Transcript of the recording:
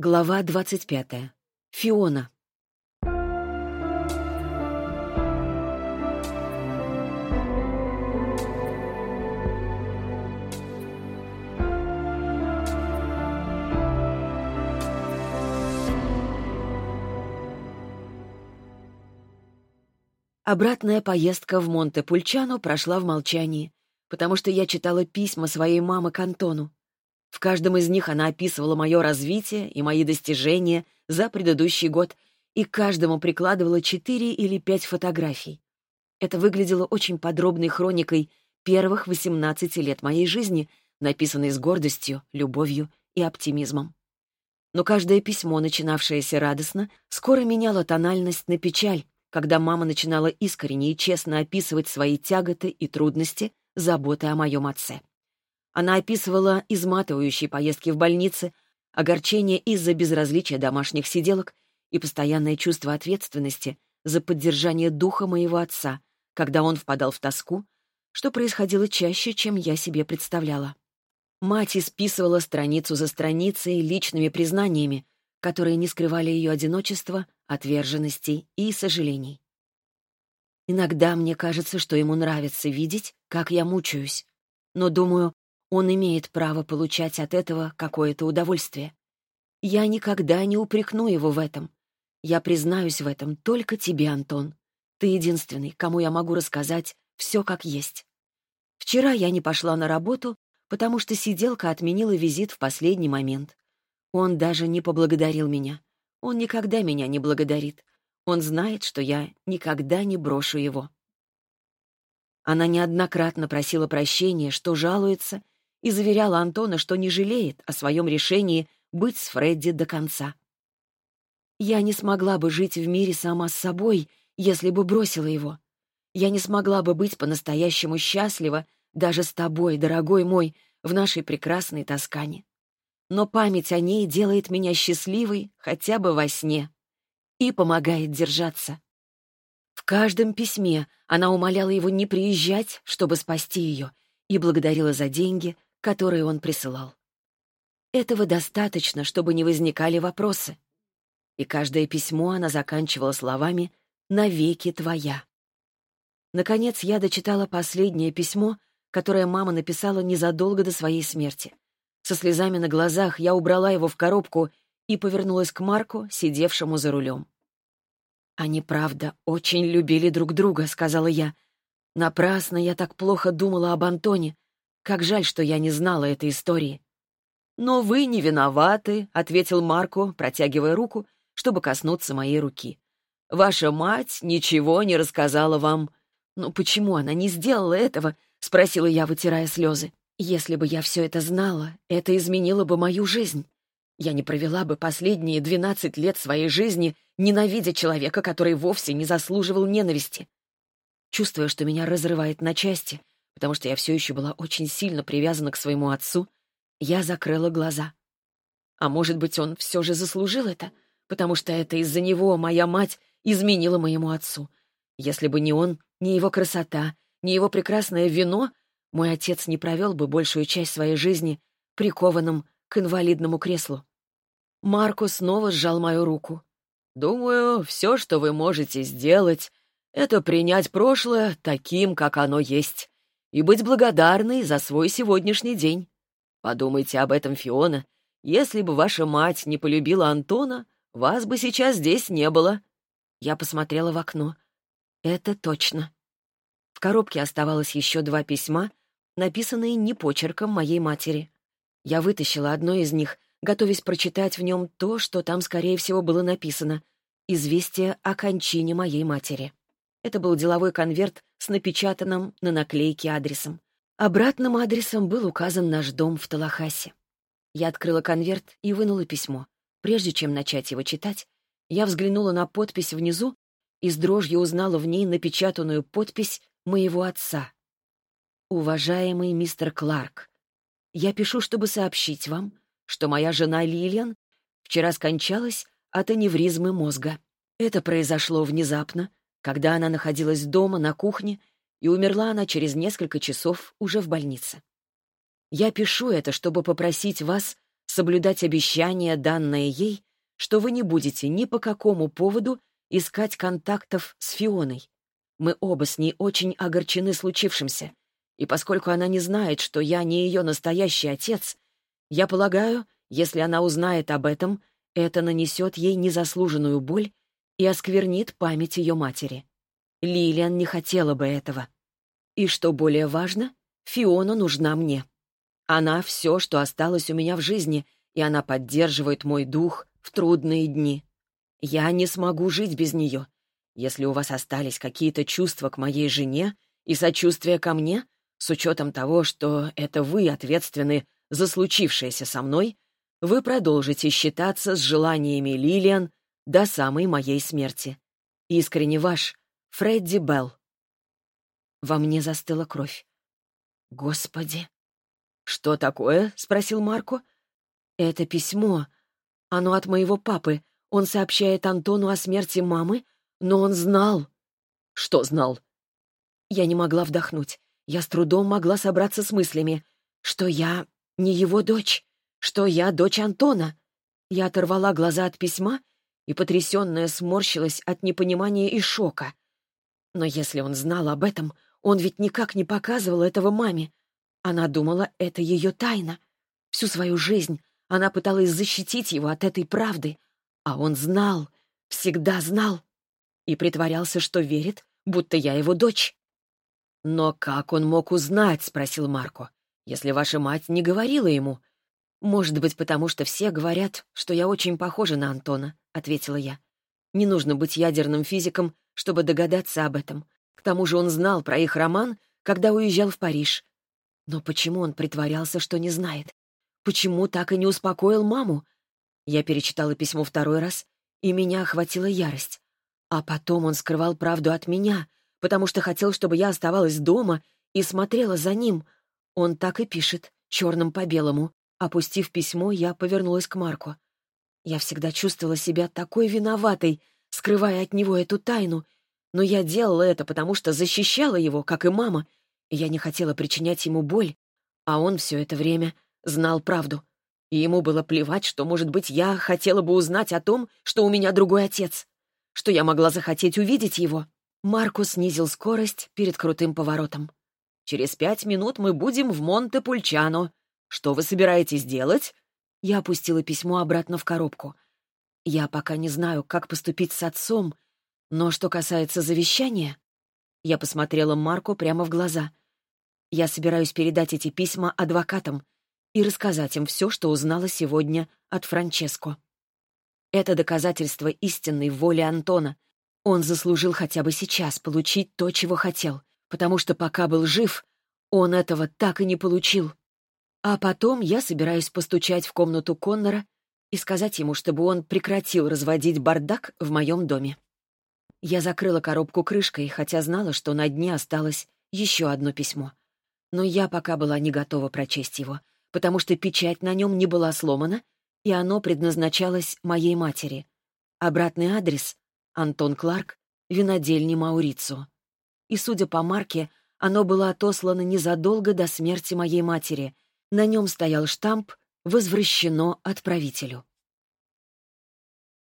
Глава 25. Фиона. Обратная поездка в Монте-Пульчано прошла в молчании, потому что я читала письма своей мамы к Антону. В каждом из них она описывала мое развитие и мои достижения за предыдущий год, и каждому прикладывала четыре или пять фотографий. Это выглядело очень подробной хроникой первых 18 лет моей жизни, написанной с гордостью, любовью и оптимизмом. Но каждое письмо, начинавшееся радостно, скоро меняло тональность на печаль, когда мама начинала искренне и честно описывать свои тяготы и трудности, заботы о моем отце. Она описывала изматывающие поездки в больнице, огорчение из-за безразличия домашних сиделок и постоянное чувство ответственности за поддержание духа моего отца, когда он впадал в тоску, что происходило чаще, чем я себе представляла. Мать исписывала страницу за страницей личными признаниями, которые не скрывали ее одиночества, отверженности и сожалений. Иногда мне кажется, что ему нравится видеть, как я мучаюсь. Но, думаю, он имеет право получать от этого какое-то удовольствие. Я никогда не упрекну его в этом. Я признаюсь в этом только тебе, Антон. Ты единственный, кому я могу рассказать все как есть. Вчера я не пошла на работу, потому что сиделка отменила визит в последний момент. Он даже не поблагодарил меня. Он никогда меня не благодарит. Он знает, что я никогда не брошу его. Она неоднократно просила прощения, что жалуется и заверяла Антона, что не жалеет о своем решении быть с Фредди до конца. Я не смогла бы жить в мире сама с собой, если бы бросила его. Я не смогла бы быть по-настоящему счастлива даже с тобой, дорогой мой, в нашей прекрасной Тоскане. Но память о ней делает меня счастливой хотя бы во сне и помогает держаться. В каждом письме она умоляла его не приезжать, чтобы спасти ее, и благодарила за деньги, которые он присылал. Этого достаточно, чтобы не возникали вопросы. И каждое письмо она заканчивала словами «навеки твоя». Наконец я дочитала последнее письмо, которое мама написала незадолго до своей смерти. Со слезами на глазах я убрала его в коробку и повернулась к Марку, сидевшему за рулем. «Они, правда, очень любили друг друга», — сказала я. «Напрасно я так плохо думала об Антоне. Как жаль, что я не знала этой истории. «Но вы не виноваты», — ответил Марко, протягивая руку, чтобы коснуться моей руки. «Ваша мать ничего не рассказала вам». «Но почему она не сделала этого?» — спросила я, вытирая слезы. «Если бы я все это знала, это изменило бы мою жизнь. Я не провела бы последние двенадцать лет своей жизни, ненавидя человека, который вовсе не заслуживал ненависти. Чувствуя, что меня разрывает на части, потому что я все еще была очень сильно привязана к своему отцу, я закрыла глаза. А может быть, он все же заслужил это, потому что это из-за него моя мать изменила моему отцу. Если бы не он, ни его красота, ни его прекрасное вино, мой отец не провел бы большую часть своей жизни прикованным к инвалидному креслу. Марко снова сжал мою руку. «Думаю, все, что вы можете сделать, это принять прошлое таким, как оно есть и быть благодарной за свой сегодняшний день. Подумайте об этом, Фиона. Если бы ваша мать не полюбила Антона, вас бы сейчас здесь не было. Я посмотрела в окно. Это точно. В коробке оставалось еще два письма, написанные не почерком моей матери. Я вытащила одно из них, готовясь прочитать в нем то, что там, скорее всего, было написано — известие о кончине моей матери. Это был деловой конверт с напечатанным на наклейке адресом. Обратным адресом был указан наш дом в Талахасе. Я открыла конверт и вынула письмо. Прежде чем начать его читать, я взглянула на подпись внизу и с дрожью узнала в ней напечатанную подпись моего отца. «Уважаемый мистер Кларк, я пишу, чтобы сообщить вам, что моя жена Лилиан вчера скончалась от аневризмы мозга. Это произошло внезапно, когда она находилась дома на кухне, и умерла она через несколько часов уже в больнице. Я пишу это, чтобы попросить вас соблюдать обещание, данное ей, что вы не будете ни по какому поводу искать контактов с Фионой. Мы оба с ней очень огорчены случившимся, и поскольку она не знает, что я не ее настоящий отец, я полагаю, если она узнает об этом, это нанесет ей незаслуженную боль и осквернит память ее матери. Лилиан не хотела бы этого. И что более важно, Фиона нужна мне. Она — все, что осталось у меня в жизни, и она поддерживает мой дух в трудные дни. Я не смогу жить без нее. Если у вас остались какие-то чувства к моей жене и сочувствие ко мне, с учетом того, что это вы ответственны за случившееся со мной, вы продолжите считаться с желаниями Лилиан до самой моей смерти. Искренне ваш, Фредди Белл. Во мне застыла кровь. Господи! «Что такое?» — спросил Марко. «Это письмо. Оно от моего папы. Он сообщает Антону о смерти мамы, но он знал». «Что знал?» Я не могла вдохнуть. Я с трудом могла собраться с мыслями, что я не его дочь, что я дочь Антона. Я оторвала глаза от письма и, потрясенная, сморщилась от непонимания и шока. Но если он знал об этом, он ведь никак не показывал этого маме. Она думала, это ее тайна. Всю свою жизнь она пыталась защитить его от этой правды. А он знал, всегда знал. И притворялся, что верит, будто я его дочь. «Но как он мог узнать?» — спросил Марко. «Если ваша мать не говорила ему». «Может быть, потому что все говорят, что я очень похожа на Антона», — ответила я. «Не нужно быть ядерным физиком, чтобы догадаться об этом. К тому же он знал про их роман, когда уезжал в Париж. Но почему он притворялся, что не знает? Почему так и не успокоил маму? Я перечитала письмо второй раз, и меня охватила ярость. А потом он скрывал правду от меня, потому что хотел, чтобы я оставалась дома и смотрела за ним. Он так и пишет, черным по белому. Опустив письмо, я повернулась к Марку. Я всегда чувствовала себя такой виноватой, скрывая от него эту тайну, но я делала это, потому что защищала его, как и мама, и я не хотела причинять ему боль, а он все это время знал правду. И ему было плевать, что, может быть, я хотела бы узнать о том, что у меня другой отец, что я могла захотеть увидеть его. Маркус снизил скорость перед крутым поворотом. «Через пять минут мы будем в Монте-Пульчано. Что вы собираетесь делать?» Я опустила письмо обратно в коробку. Я пока не знаю, как поступить с отцом, но что касается завещания... Я посмотрела Марку прямо в глаза. Я собираюсь передать эти письма адвокатам и рассказать им все, что узнала сегодня от Франческо. Это доказательство истинной воли Антона — он заслужил хотя бы сейчас получить то, чего хотел, потому что пока был жив, он этого так и не получил. А потом я собираюсь постучать в комнату Коннора и сказать ему, чтобы он прекратил разводить бардак в моем доме. Я закрыла коробку крышкой, хотя знала, что на дне осталось еще одно письмо. Но я пока была не готова прочесть его, потому что печать на нем не была сломана, и оно предназначалось моей матери. Обратный адрес Антон Кларк, винодельни Маурицу. И, судя по марке, оно было отослано незадолго до смерти моей матери. На нем стоял штамп «Возвращено отправителю».